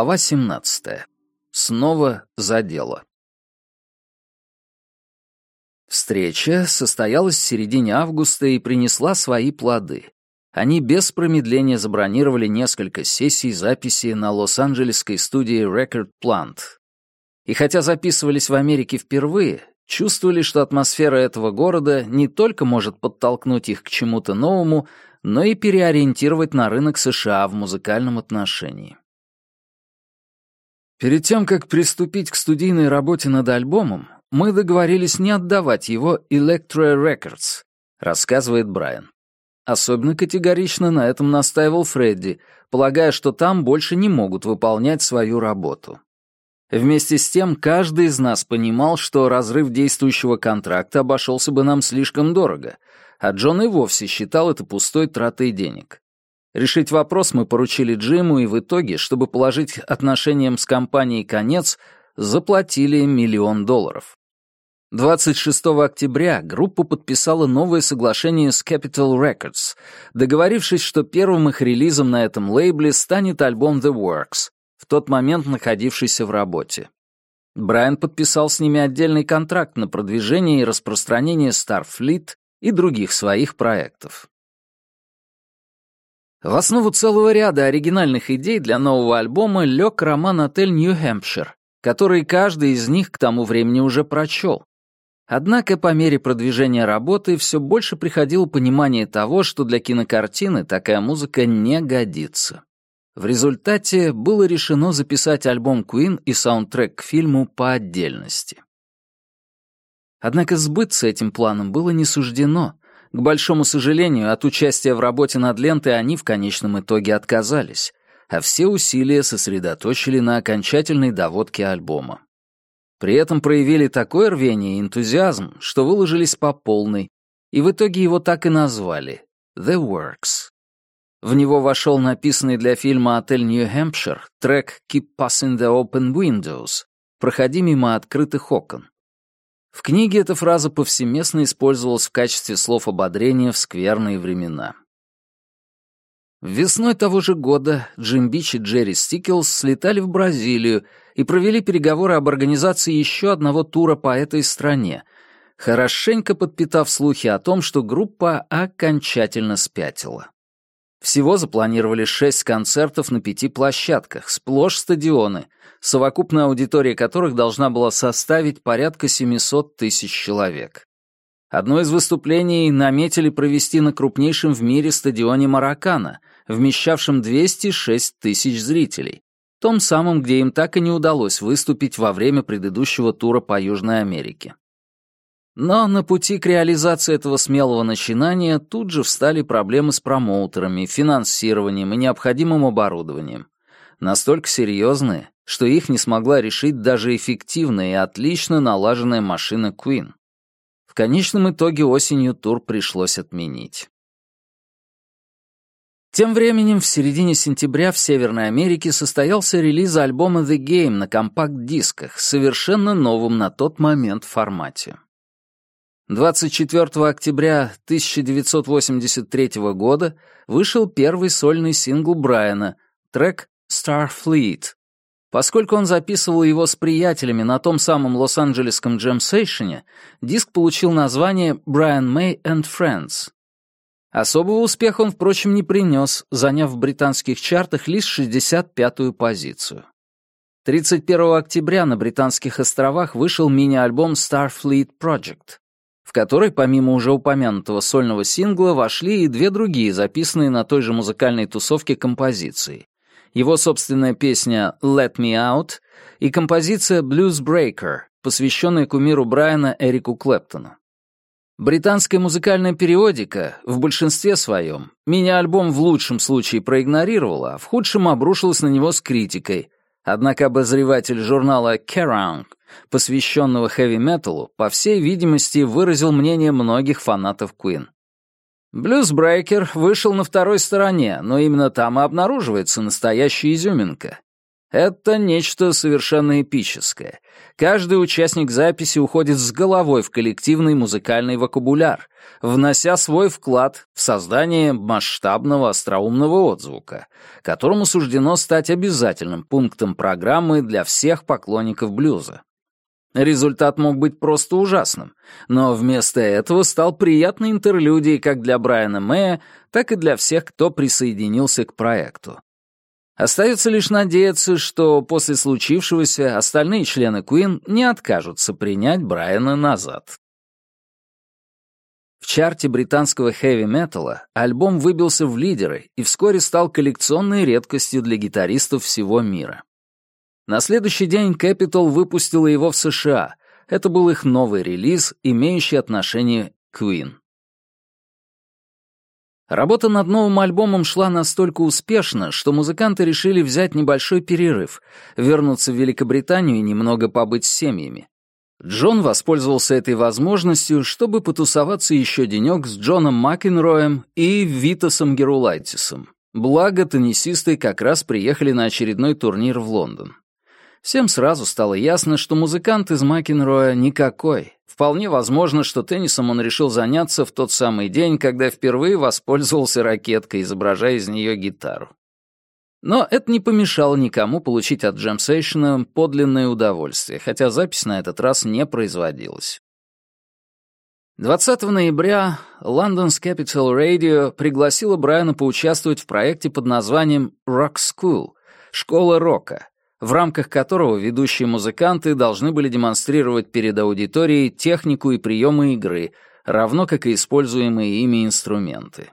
Глава 17. Снова за дело. Встреча состоялась в середине августа и принесла свои плоды. Они без промедления забронировали несколько сессий записи на лос-анджелесской студии Record Plant. И хотя записывались в Америке впервые, чувствовали, что атмосфера этого города не только может подтолкнуть их к чему-то новому, но и переориентировать на рынок США в музыкальном отношении. Перед тем, как приступить к студийной работе над альбомом, мы договорились не отдавать его Electra Records, рассказывает Брайан. Особенно категорично на этом настаивал Фредди, полагая, что там больше не могут выполнять свою работу. Вместе с тем, каждый из нас понимал, что разрыв действующего контракта обошелся бы нам слишком дорого, а Джон и вовсе считал это пустой тратой денег. Решить вопрос мы поручили Джиму, и в итоге, чтобы положить отношениям с компанией конец, заплатили миллион долларов. 26 октября группа подписала новое соглашение с Capital Records, договорившись, что первым их релизом на этом лейбле станет альбом The Works, в тот момент находившийся в работе. Брайан подписал с ними отдельный контракт на продвижение и распространение Starfleet и других своих проектов. В основу целого ряда оригинальных идей для нового альбома лег роман «Отель Нью-Хэмпшир», который каждый из них к тому времени уже прочел. Однако по мере продвижения работы все больше приходило понимание того, что для кинокартины такая музыка не годится. В результате было решено записать альбом Queen и саундтрек к фильму по отдельности. Однако сбыться этим планом было не суждено — к большому сожалению, от участия в работе над лентой они в конечном итоге отказались, а все усилия сосредоточили на окончательной доводке альбома. При этом проявили такое рвение и энтузиазм, что выложились по полной, и в итоге его так и назвали — «The Works». В него вошел написанный для фильма «Отель Нью-Хэмпшир» трек «Keep Passing the Open Windows» — «Проходи мимо открытых окон», в книге эта фраза повсеместно использовалась в качестве слов ободрения в скверные времена. Весной того же года Джим Бич и Джерри Стикелс слетали в Бразилию и провели переговоры об организации еще одного тура по этой стране, хорошенько подпитав слухи о том, что группа окончательно спятила. Всего запланировали шесть концертов на пяти площадках, сплошь стадионы, совокупная аудитория которых должна была составить порядка 700 тысяч человек. Одно из выступлений наметили провести на крупнейшем в мире стадионе Маракана, вмещавшем 206 тысяч зрителей, том самом, где им так и не удалось выступить во время предыдущего тура по Южной Америке. Но на пути к реализации этого смелого начинания тут же встали проблемы с промоутерами, финансированием и необходимым оборудованием. Настолько серьезные, что их не смогла решить даже эффективная и отлично налаженная машина Queen. В конечном итоге осенью тур пришлось отменить. Тем временем в середине сентября в Северной Америке состоялся релиз альбома The Game на компакт-дисках, совершенно новом на тот момент формате. 24 октября 1983 года вышел первый сольный сингл Брайана, трек «Starfleet». Поскольку он записывал его с приятелями на том самом Лос-Анджелесском джемсейшене, диск получил название «Brian May and Friends». Особого успеха он, впрочем, не принес, заняв в британских чартах лишь 65-ю позицию. 31 октября на Британских островах вышел мини-альбом Starfleet Project в которой помимо уже упомянутого сольного сингла, вошли и две другие, записанные на той же музыкальной тусовке композиции. Его собственная песня «Let Me Out» и композиция «Blues Breaker», посвященная кумиру Брайана Эрику Клэптону. Британская музыкальная периодика в большинстве своем мини-альбом в лучшем случае проигнорировала, а в худшем обрушилась на него с критикой. Однако обозреватель журнала Kerrang посвященного хэви-металу, по всей видимости, выразил мнение многих фанатов Queen. «Blues Breaker вышел на второй стороне, но именно там и обнаруживается настоящая изюминка. Это нечто совершенно эпическое. Каждый участник записи уходит с головой в коллективный музыкальный вокабуляр, внося свой вклад в создание масштабного остроумного отзвука, которому суждено стать обязательным пунктом программы для всех поклонников блюза. Результат мог быть просто ужасным, но вместо этого стал приятной интерлюдией как для Брайана Мэя, так и для всех, кто присоединился к проекту. Остается лишь надеяться, что после случившегося остальные члены Куин не откажутся принять Брайана назад. В чарте британского хэви-металла альбом выбился в лидеры и вскоре стал коллекционной редкостью для гитаристов всего мира. На следующий день Capital выпустила его в США. Это был их новый релиз, имеющий отношение к Queen. Работа над новым альбомом шла настолько успешно, что музыканты решили взять небольшой перерыв, вернуться в Великобританию и немного побыть с семьями. Джон воспользовался этой возможностью, чтобы потусоваться еще денек с Джоном Макенроем и Витасом Герулайтисом. Благо, теннисисты как раз приехали на очередной турнир в Лондон всем сразу стало ясно, что музыкант из Макенроя никакой. Вполне возможно, что теннисом он решил заняться в тот самый день, когда впервые воспользовался ракеткой, изображая из нее гитару. Но это не помешало никому получить от джемсейшена подлинное удовольствие, хотя запись на этот раз не производилась. 20 ноября London's Capital Radio пригласила Брайана поучаствовать в проекте под названием «Rock School» — «Школа рока», в рамках которого ведущие музыканты должны были демонстрировать перед аудиторией технику и приемы игры, равно как и используемые ими инструменты.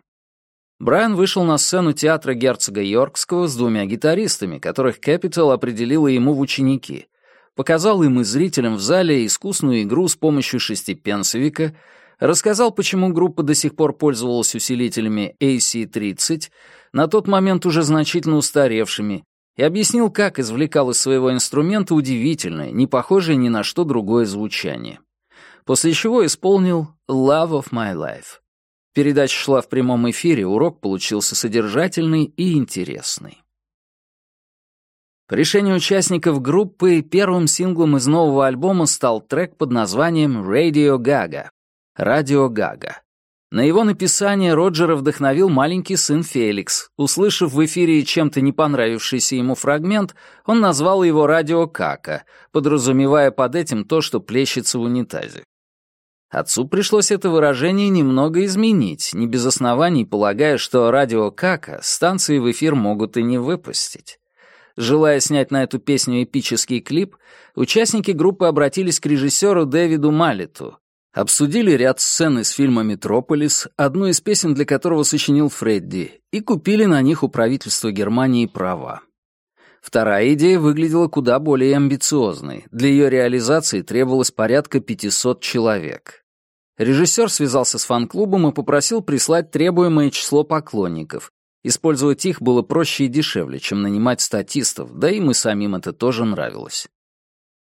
Брайан вышел на сцену театра герцога Йоркского с двумя гитаристами, которых Capital определила ему в ученики, показал им и зрителям в зале искусную игру с помощью шестипенсовика, рассказал, почему группа до сих пор пользовалась усилителями AC-30, на тот момент уже значительно устаревшими, и объяснил, как извлекал из своего инструмента удивительное, не похожее ни на что другое звучание. После чего исполнил «Love of My Life». Передача шла в прямом эфире, урок получился содержательный и интересный. По решению участников группы первым синглом из нового альбома стал трек под названием «Radio Gaga» — «Радио Гага». На его написание Роджера вдохновил маленький сын Феликс. Услышав в эфире чем-то не понравившийся ему фрагмент, он назвал его «Радио Кака», подразумевая под этим то, что плещется в унитазе. Отцу пришлось это выражение немного изменить, не без оснований полагая, что «Радио Кака» станции в эфир могут и не выпустить. Желая снять на эту песню эпический клип, участники группы обратились к режиссеру Дэвиду Малету, обсудили ряд сцен из фильма «Метрополис», одну из песен для которого сочинил Фредди, и купили на них у правительства Германии права. Вторая идея выглядела куда более амбициозной. Для ее реализации требовалось порядка 500 человек. Режиссер связался с фан-клубом и попросил прислать требуемое число поклонников. Использовать их было проще и дешевле, чем нанимать статистов, да и мы самим это тоже нравилось.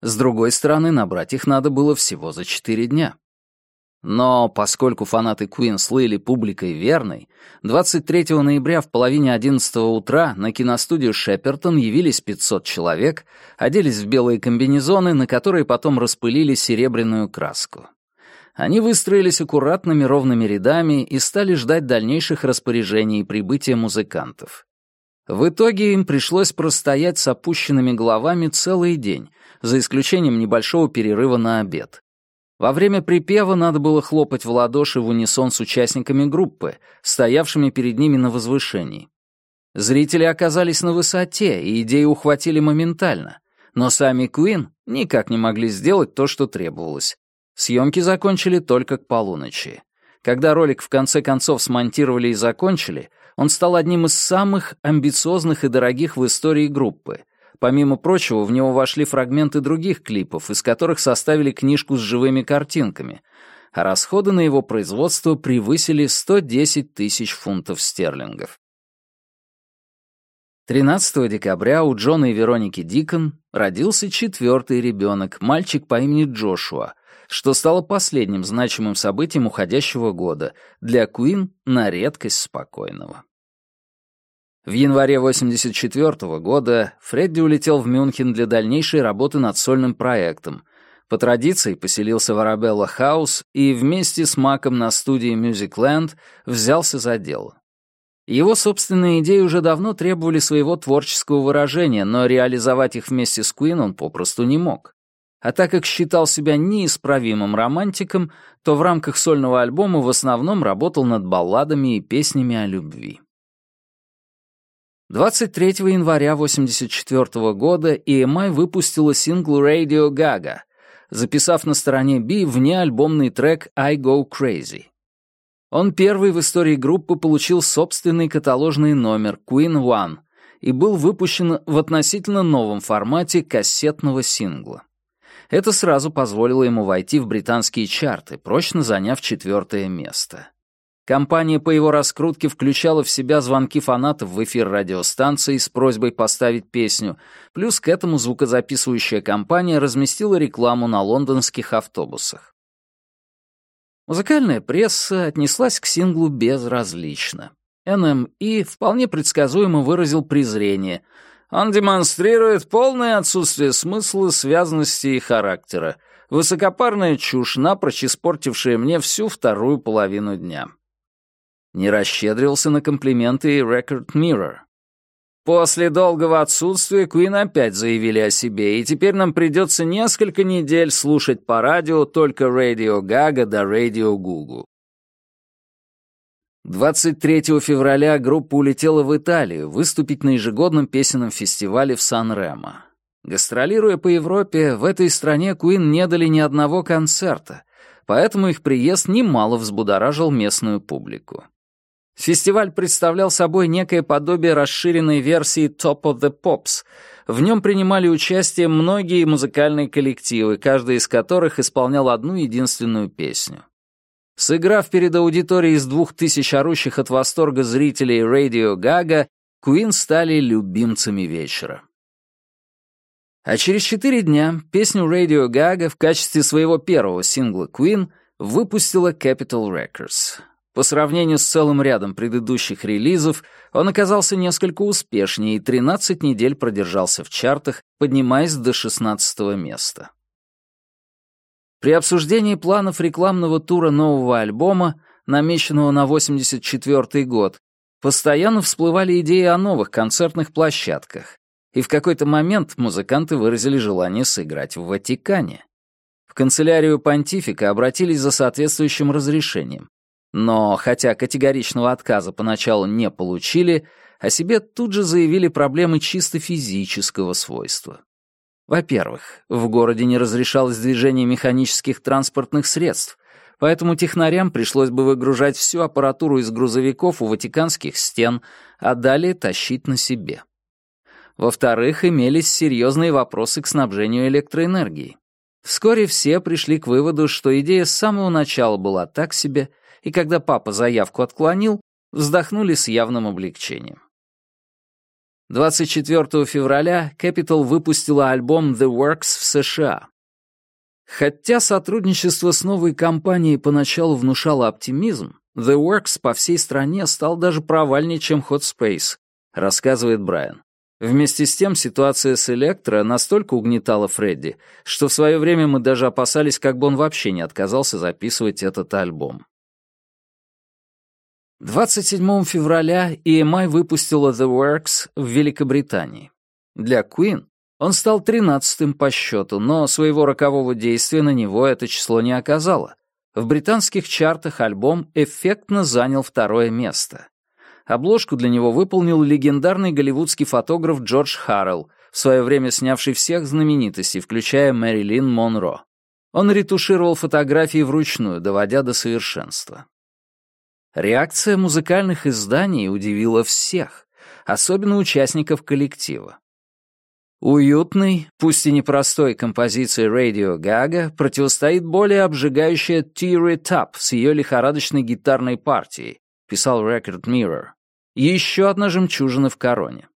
С другой стороны, набрать их надо было всего за 4 дня. Но поскольку фанаты Куин слыли публикой верной, 23 ноября в половине 11 утра на киностудию Шепертон явились 500 человек, оделись в белые комбинезоны, на которые потом распылили серебряную краску. Они выстроились аккуратными ровными рядами и стали ждать дальнейших распоряжений и прибытия музыкантов. В итоге им пришлось простоять с опущенными головами целый день, за исключением небольшого перерыва на обед. Во время припева надо было хлопать в ладоши в унисон с участниками группы, стоявшими перед ними на возвышении. Зрители оказались на высоте, и идею ухватили моментально. Но сами Куин никак не могли сделать то, что требовалось. Съемки закончили только к полуночи. Когда ролик в конце концов смонтировали и закончили, он стал одним из самых амбициозных и дорогих в истории группы — Помимо прочего, в него вошли фрагменты других клипов, из которых составили книжку с живыми картинками, а расходы на его производство превысили 110 тысяч фунтов стерлингов. 13 декабря у Джона и Вероники Дикон родился четвертый ребенок, мальчик по имени Джошуа, что стало последним значимым событием уходящего года для Куин на редкость спокойного. В январе 1984 года Фредди улетел в Мюнхен для дальнейшей работы над сольным проектом. По традиции поселился в Арабелла Хаус и вместе с Маком на студии Musicland взялся за дело. Его собственные идеи уже давно требовали своего творческого выражения, но реализовать их вместе с Куин он попросту не мог. А так как считал себя неисправимым романтиком, то в рамках сольного альбома в основном работал над балладами и песнями о любви. 23 января 1984 года EMI выпустила сингл Radio Gaga, записав на стороне B вне альбомный трек I Go Crazy. Он первый в истории группы получил собственный каталожный номер Queen One и был выпущен в относительно новом формате кассетного сингла. Это сразу позволило ему войти в британские чарты, прочно заняв четвертое место. Компания по его раскрутке включала в себя звонки фанатов в эфир радиостанции с просьбой поставить песню, плюс к этому звукозаписывающая компания разместила рекламу на лондонских автобусах. Музыкальная пресса отнеслась к синглу безразлично. НМИ вполне предсказуемо выразил презрение. Он демонстрирует полное отсутствие смысла, связанности и характера. Высокопарная чушь, напрочь испортившая мне всю вторую половину дня не расщедрился на комплименты и Record Mirror. После долгого отсутствия Куин опять заявили о себе, и теперь нам придется несколько недель слушать по радио только Radio Gaga да Radio Gugu. 23 февраля группа улетела в Италию выступить на ежегодном песенном фестивале в Сан-Ремо. Гастролируя по Европе, в этой стране Куин не дали ни одного концерта, поэтому их приезд немало взбудоражил местную публику. Фестиваль представлял собой некое подобие расширенной версии Top of the Pops. В нем принимали участие многие музыкальные коллективы, каждый из которых исполнял одну единственную песню. Сыграв перед аудиторией из двух тысяч орущих от восторга зрителей Radio Gaga, Queen стали любимцами вечера. А через четыре дня песню Radio Gaga в качестве своего первого сингла Queen выпустила Capitol Records — по сравнению с целым рядом предыдущих релизов, он оказался несколько успешнее и 13 недель продержался в чартах, поднимаясь до 16 места. При обсуждении планов рекламного тура нового альбома, намеченного на 84 год, постоянно всплывали идеи о новых концертных площадках, и в какой-то момент музыканты выразили желание сыграть в Ватикане. В канцелярию понтифика обратились за соответствующим разрешением, но хотя категоричного отказа поначалу не получили, о себе тут же заявили проблемы чисто физического свойства. Во-первых, в городе не разрешалось движение механических транспортных средств, поэтому технарям пришлось бы выгружать всю аппаратуру из грузовиков у ватиканских стен, а далее тащить на себе. Во-вторых, имелись серьезные вопросы к снабжению электроэнергией. Вскоре все пришли к выводу, что идея с самого начала была так себе — и когда папа заявку отклонил, вздохнули с явным облегчением. 24 февраля Capital выпустила альбом The Works в США. Хотя сотрудничество с новой компанией поначалу внушало оптимизм, The Works по всей стране стал даже провальнее, чем Hot Space, рассказывает Брайан. Вместе с тем ситуация с Электро настолько угнетала Фредди, что в свое время мы даже опасались, как бы он вообще не отказался записывать этот альбом. 27 февраля EMI выпустила The Works в Великобритании. Для Queen он стал 13-м по счету, но своего рокового действия на него это число не оказало. В британских чартах альбом эффектно занял второе место. Обложку для него выполнил легендарный голливудский фотограф Джордж Харрелл, в свое время снявший всех знаменитостей, включая Мэрилин Монро. Он ретушировал фотографии вручную, доводя до совершенства. Реакция музыкальных изданий удивила всех, особенно участников коллектива. Уютной, пусть и непростой композиции Radio Gaga противостоит более обжигающая Tear It Up с ее лихорадочной гитарной партией, писал Record Mirror. Еще одна жемчужина в короне.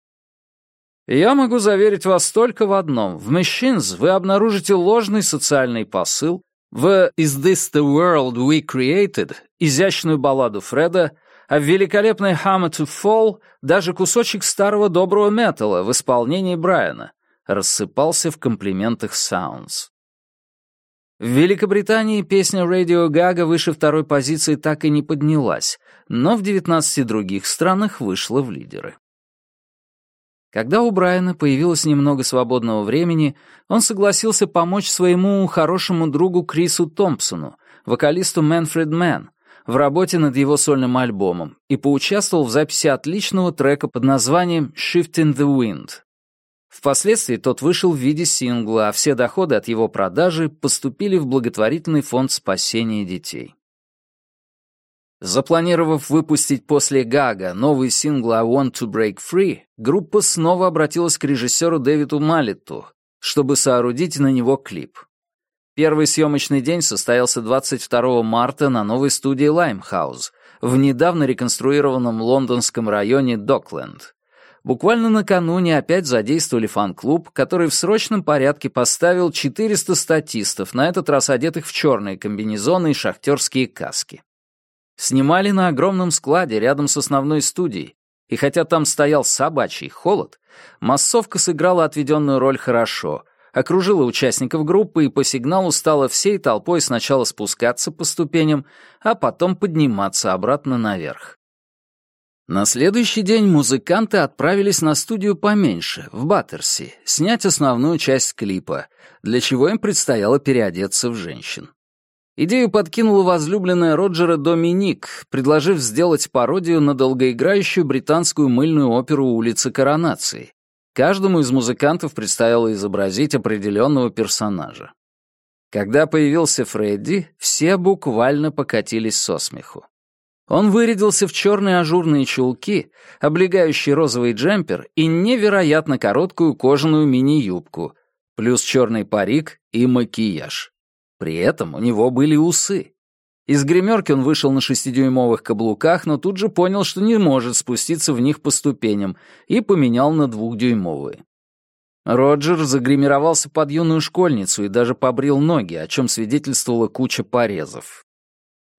Я могу заверить вас только в одном. В Machines вы обнаружите ложный социальный посыл, в «Is this the world we created» изящную балладу Фреда, а в великолепной «Hammer to Fall» даже кусочек старого доброго металла в исполнении Брайана рассыпался в комплиментах Sounds. В Великобритании песня Radio Gaga выше второй позиции так и не поднялась, но в 19 других странах вышла в лидеры. Когда у Брайана появилось немного свободного времени, он согласился помочь своему хорошему другу Крису Томпсону, вокалисту Manfred Mann, в работе над его сольным альбомом и поучаствовал в записи отличного трека под названием «Shift in the Wind». Впоследствии тот вышел в виде сингла, а все доходы от его продажи поступили в благотворительный фонд спасения детей. Запланировав выпустить после Гага новый сингл «I Want to Break Free», группа снова обратилась к режиссеру Дэвиду Малетту, чтобы соорудить на него клип. Первый съемочный день состоялся 22 марта на новой студии «Лаймхаус» в недавно реконструированном лондонском районе Докленд. Буквально накануне опять задействовали фан-клуб, который в срочном порядке поставил 400 статистов, на этот раз одетых в черные комбинезоны и шахтерские каски. Снимали на огромном складе рядом с основной студией, и хотя там стоял собачий холод, массовка сыграла отведенную роль хорошо, окружила участников группы и по сигналу стала всей толпой сначала спускаться по ступеням, а потом подниматься обратно наверх. На следующий день музыканты отправились на студию поменьше, в Баттерси, снять основную часть клипа, для чего им предстояло переодеться в женщин. Идею подкинул возлюбленная Роджера Доминик, предложив сделать пародию на долгоиграющую британскую мыльную оперу «Улица Коронации. Каждому из музыкантов предстояло изобразить определенного персонажа. Когда появился Фредди, все буквально покатились со смеху. Он вырядился в черные ажурные чулки, облегающий розовый джемпер и невероятно короткую кожаную мини-юбку, плюс черный парик и макияж. При этом у него были усы. Из гримерки он вышел на шестидюймовых каблуках, но тут же понял, что не может спуститься в них по ступеням, и поменял на двухдюймовые. Роджер загримировался под юную школьницу и даже побрил ноги, о чем свидетельствовала куча порезов.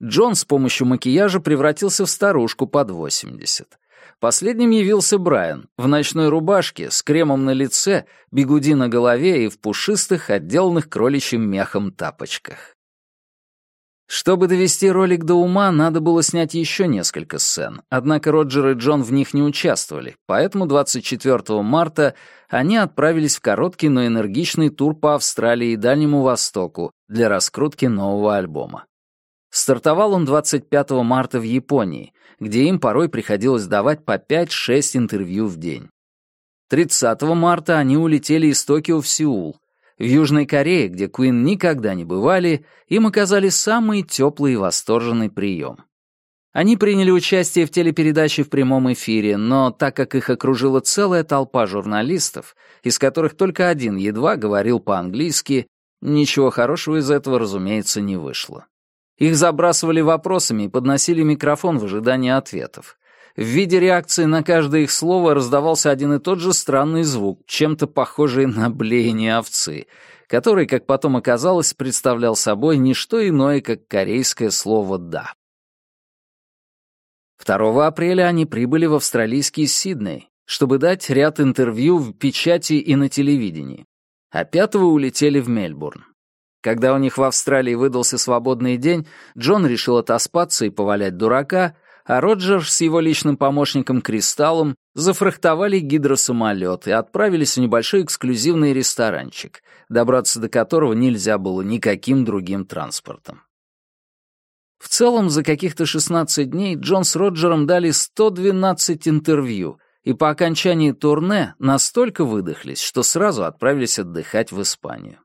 Джон с помощью макияжа превратился в старушку под 80. Последним явился Брайан, в ночной рубашке, с кремом на лице, бегуди на голове и в пушистых, отделанных кроличьим мехом тапочках. Чтобы довести ролик до ума, надо было снять еще несколько сцен, однако Роджер и Джон в них не участвовали, поэтому 24 марта они отправились в короткий, но энергичный тур по Австралии и Дальнему Востоку для раскрутки нового альбома. Стартовал он 25 марта в Японии, где им порой приходилось давать по 5-6 интервью в день. 30 марта они улетели из Токио в Сеул. В Южной Корее, где Куин никогда не бывали, им оказали самый теплый и восторженный прием. Они приняли участие в телепередаче в прямом эфире, но так как их окружила целая толпа журналистов, из которых только один едва говорил по-английски, ничего хорошего из этого, разумеется, не вышло. Их забрасывали вопросами и подносили микрофон в ожидании ответов. В виде реакции на каждое их слово раздавался один и тот же странный звук, чем-то похожий на блеяние овцы, который, как потом оказалось, представлял собой не что иное, как корейское слово «да». 2 апреля они прибыли в австралийский Сидней, чтобы дать ряд интервью в печати и на телевидении, а 5 улетели в Мельбурн. Когда у них в Австралии выдался свободный день, Джон решил отоспаться и повалять дурака, а Роджер с его личным помощником Кристаллом зафрахтовали гидросамолет и отправились в небольшой эксклюзивный ресторанчик, добраться до которого нельзя было никаким другим транспортом. В целом, за каких-то 16 дней Джон с Роджером дали 112 интервью, и по окончании турне настолько выдохлись, что сразу отправились отдыхать в Испанию.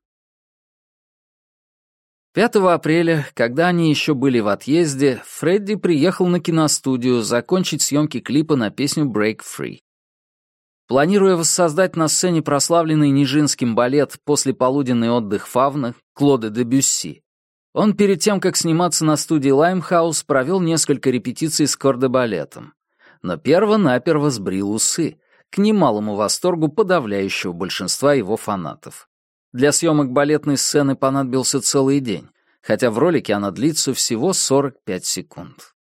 5 апреля, когда они еще были в отъезде, Фредди приехал на киностудию закончить съемки клипа на песню «Break Free». Планируя воссоздать на сцене прославленный Нижинским балет послеполуденный отдых Фавна Клода Дебюсси, он перед тем, как сниматься на студии Лаймхаус, провел несколько репетиций с кордебалетом. Но перво-наперво сбрил усы, к немалому восторгу подавляющего большинства его фанатов. Для съемок балетной сцены понадобился целый день, хотя в ролике она длится всего 45 секунд.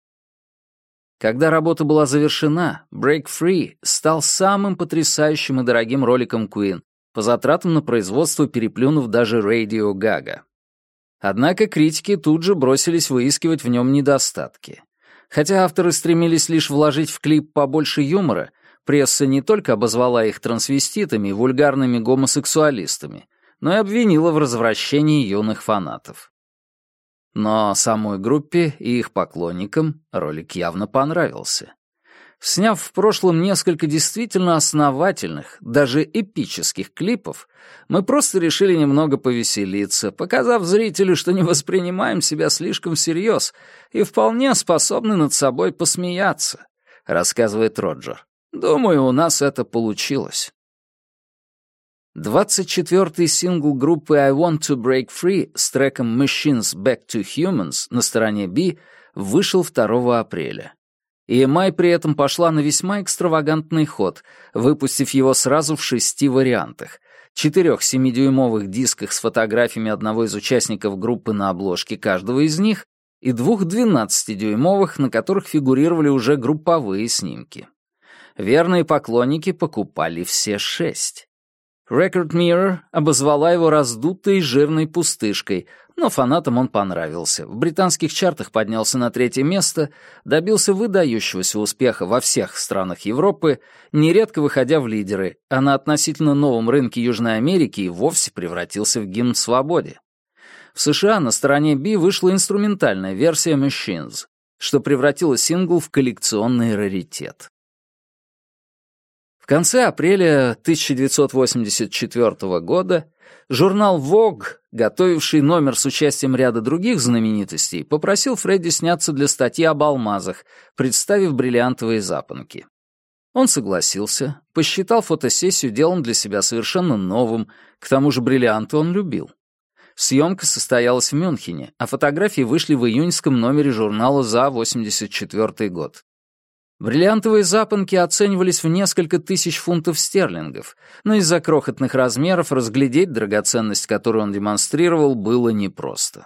Когда работа была завершена, Break Free стал самым потрясающим и дорогим роликом Queen, по затратам на производство переплюнув даже Radio Gaga. Однако критики тут же бросились выискивать в нем недостатки. Хотя авторы стремились лишь вложить в клип побольше юмора, пресса не только обозвала их трансвеститами и вульгарными гомосексуалистами, но и обвинила в развращении юных фанатов. Но самой группе и их поклонникам ролик явно понравился. Сняв в прошлом несколько действительно основательных, даже эпических клипов, мы просто решили немного повеселиться, показав зрителю, что не воспринимаем себя слишком всерьез и вполне способны над собой посмеяться, рассказывает Роджер. Думаю, у нас это получилось. 24-й сингл группы «I Want to Break Free» с треком «Machines Back to Humans» на стороне B вышел 2 апреля. EMI при этом пошла на весьма экстравагантный ход, выпустив его сразу в шести вариантах. Четырех семидюймовых дисках с фотографиями одного из участников группы на обложке каждого из них и двух двенадцатидюймовых, на которых фигурировали уже групповые снимки. Верные поклонники покупали все шесть. Record Mirror обозвала его раздутой жирной пустышкой, но фанатам он понравился. В британских чартах поднялся на третье место, добился выдающегося успеха во всех странах Европы, нередко выходя в лидеры, а на относительно новом рынке Южной Америки и вовсе превратился в гимн свободе. В США на стороне B вышла инструментальная версия «Machines», что превратило сингл в коллекционный раритет конце апреля 1984 года журнал Vogue, готовивший номер с участием ряда других знаменитостей, попросил Фредди сняться для статьи об алмазах, представив бриллиантовые запонки. Он согласился, посчитал фотосессию делом для себя совершенно новым, к тому же бриллианты он любил. Съемка состоялась в Мюнхене, а фотографии вышли в июньском номере журнала за 84 год. Бриллиантовые запонки оценивались в несколько тысяч фунтов стерлингов, но из-за крохотных размеров разглядеть драгоценность, которую он демонстрировал, было непросто.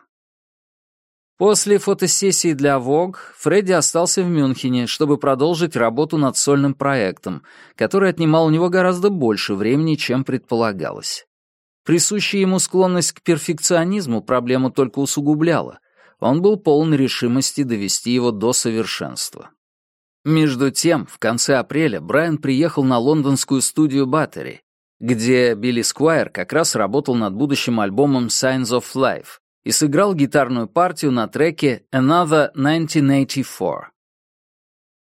После фотосессии для Vogue Фредди остался в Мюнхене, чтобы продолжить работу над сольным проектом, который отнимал у него гораздо больше времени, чем предполагалось. Присущая ему склонность к перфекционизму проблему только усугубляла. Он был полон решимости довести его до совершенства. Между тем, в конце апреля Брайан приехал на лондонскую студию Баттери, где Билли Сквайр как раз работал над будущим альбомом Signs of Life и сыграл гитарную партию на треке Another 1984.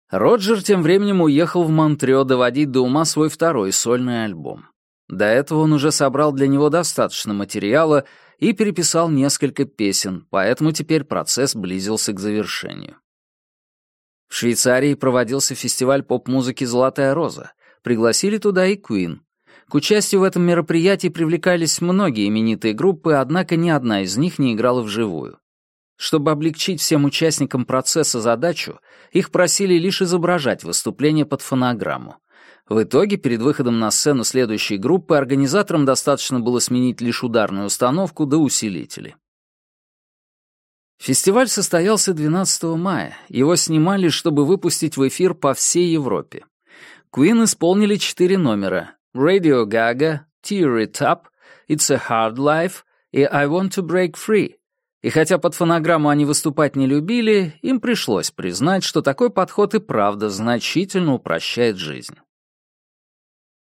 Роджер тем временем уехал в Монтрео доводить до ума свой второй сольный альбом. До этого он уже собрал для него достаточно материала и переписал несколько песен, поэтому теперь процесс близился к завершению. В Швейцарии проводился фестиваль поп-музыки «Золотая роза». Пригласили туда и Куин. К участию в этом мероприятии привлекались многие именитые группы, однако ни одна из них не играла вживую. Чтобы облегчить всем участникам процесса задачу, их просили лишь изображать выступление под фонограмму. В итоге, перед выходом на сцену следующей группы, организаторам достаточно было сменить лишь ударную установку до усилителей. Фестиваль состоялся 12 мая. Его снимали, чтобы выпустить в эфир по всей Европе. Queen исполнили четыре номера «Radio Gaga», «Tear It Up», «It's a Hard Life» и «I Want to Break Free». И хотя под фонограмму они выступать не любили, им пришлось признать, что такой подход и правда значительно упрощает жизнь.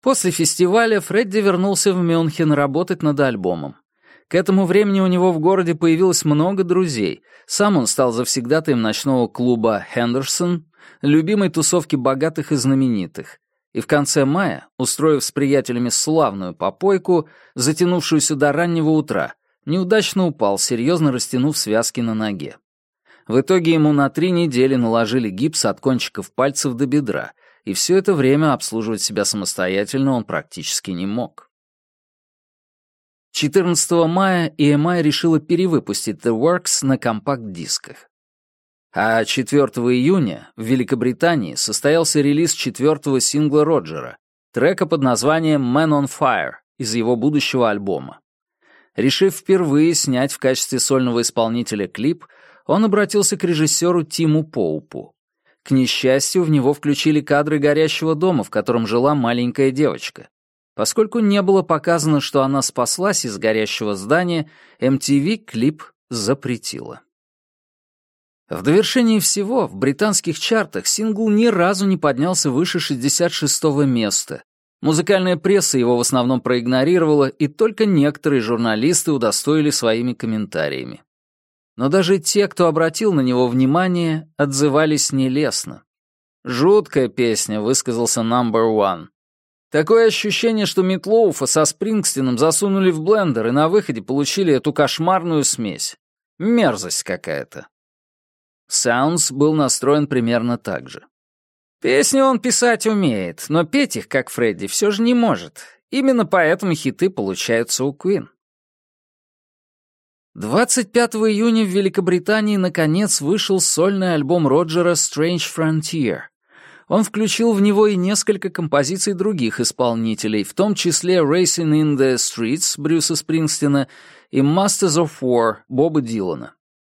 После фестиваля Фредди вернулся в Мюнхен работать над альбомом. К этому времени у него в городе появилось много друзей. Сам он стал завсегдатаем ночного клуба «Хендерсон», любимой тусовки богатых и знаменитых. И в конце мая, устроив с приятелями славную попойку, затянувшуюся до раннего утра, неудачно упал, серьезно растянув связки на ноге. В итоге ему на три недели наложили гипс от кончиков пальцев до бедра, и все это время обслуживать себя самостоятельно он практически не мог. 14 мая EMI решила перевыпустить The Works на компакт-дисках. А 4 июня в Великобритании состоялся релиз четвертого сингла Роджера, трека под названием «Man on Fire» из его будущего альбома. Решив впервые снять в качестве сольного исполнителя клип, он обратился к режиссеру Тиму Поупу. К несчастью, в него включили кадры горящего дома, в котором жила маленькая девочка. Поскольку не было показано, что она спаслась из горящего здания, MTV клип запретила. В довершении всего, в британских чартах сингл ни разу не поднялся выше 66-го места. Музыкальная пресса его в основном проигнорировала, и только некоторые журналисты удостоили своими комментариями. Но даже те, кто обратил на него внимание, отзывались нелестно. «Жуткая песня», — высказался Number One. Такое ощущение, что Метлоуфа со Спрингстином засунули в блендер и на выходе получили эту кошмарную смесь. Мерзость какая-то. Саундс был настроен примерно так же. Песни он писать умеет, но петь их, как Фредди, все же не может. Именно поэтому хиты получаются у Квин. 25 июня в Великобритании наконец вышел сольный альбом Роджера «Strange Frontier», он включил в него и несколько композиций других исполнителей, в том числе «Racing in the Streets» Брюса Спрингстина и «Masters of War» Боба Дилана.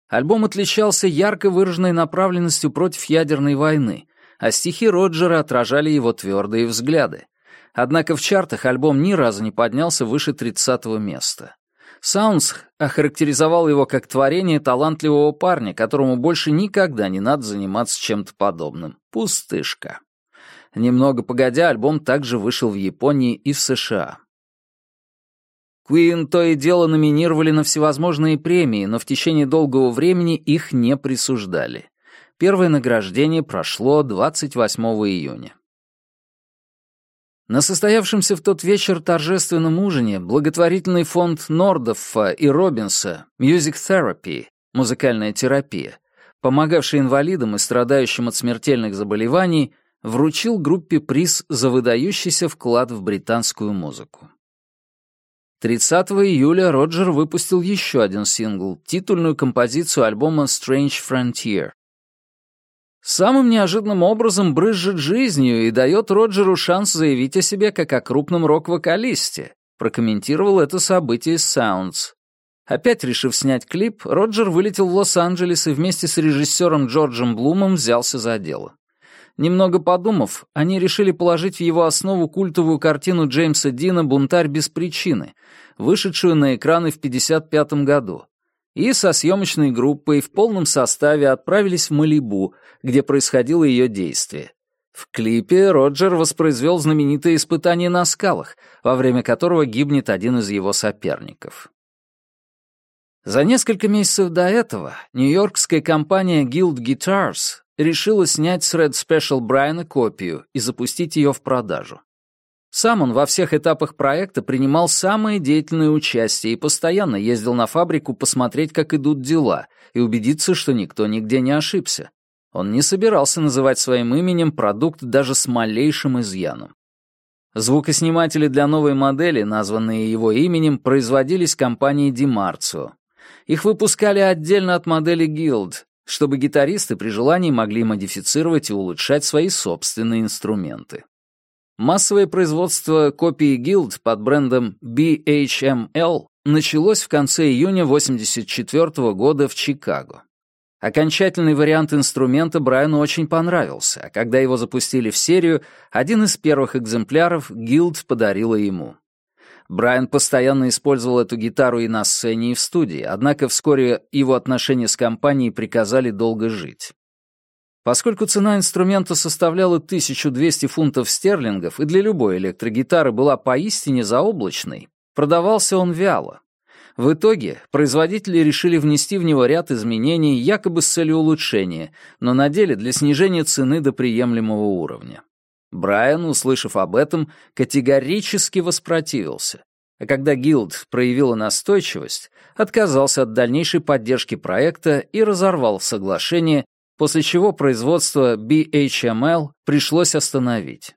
Альбом отличался ярко выраженной направленностью против ядерной войны, а стихи Роджера отражали его твердые взгляды. Однако в чартах альбом ни разу не поднялся выше 30-го места. Саунс охарактеризовал его как творение талантливого парня, которому больше никогда не надо заниматься чем-то подобным. Пустышка. Немного погодя, альбом также вышел в Японии и в США. Куин то и дело номинировали на всевозможные премии, но в течение долгого времени их не присуждали. Первое награждение прошло 28 июня. На состоявшемся в тот вечер торжественном ужине благотворительный фонд Нордоффа и Робинса Music Therapy, музыкальная терапия, помогавший инвалидам и страдающим от смертельных заболеваний, вручил группе приз за выдающийся вклад в британскую музыку. 30 июля Роджер выпустил еще один сингл, титульную композицию альбома Strange Frontier, Самым неожиданным образом брызжет жизнью и дает Роджеру шанс заявить о себе как о крупном рок-вокалисте. Прокомментировал это событие Sounds. Опять решив снять клип, Роджер вылетел в Лос-Анджелес и вместе с режиссером Джорджем Блумом взялся за дело. Немного подумав, они решили положить в его основу культовую картину Джеймса Дина «Бунтарь без причины», вышедшую на экраны в 1955 году и со съемочной группой в полном составе отправились в Малибу, где происходило ее действие. В клипе Роджер воспроизвел знаменитое испытание на скалах, во время которого гибнет один из его соперников. За несколько месяцев до этого нью-йоркская компания Guild Guitars решила снять с Red Special Брайана копию и запустить ее в продажу. Сам он во всех этапах проекта принимал самое деятельное участие и постоянно ездил на фабрику посмотреть, как идут дела, и убедиться, что никто нигде не ошибся. Он не собирался называть своим именем продукт даже с малейшим изъяном. Звукосниматели для новой модели, названные его именем, производились компанией Dimarcio. Их выпускали отдельно от модели Guild, чтобы гитаристы при желании могли модифицировать и улучшать свои собственные инструменты. Массовое производство копий Guild под брендом BHML началось в конце июня 1984 года в Чикаго. Окончательный вариант инструмента Брайану очень понравился, а когда его запустили в серию, один из первых экземпляров Guild подарила ему. Брайан постоянно использовал эту гитару и на сцене, и в студии, однако вскоре его отношения с компанией приказали долго жить. Поскольку цена инструмента составляла 1200 фунтов стерлингов и для любой электрогитары была поистине заоблачной, продавался он вяло. В итоге производители решили внести в него ряд изменений якобы с целью улучшения, но на деле для снижения цены до приемлемого уровня. Брайан, услышав об этом, категорически воспротивился. А когда Гилд проявила настойчивость, отказался от дальнейшей поддержки проекта и разорвал соглашение, после чего производство BHML пришлось остановить.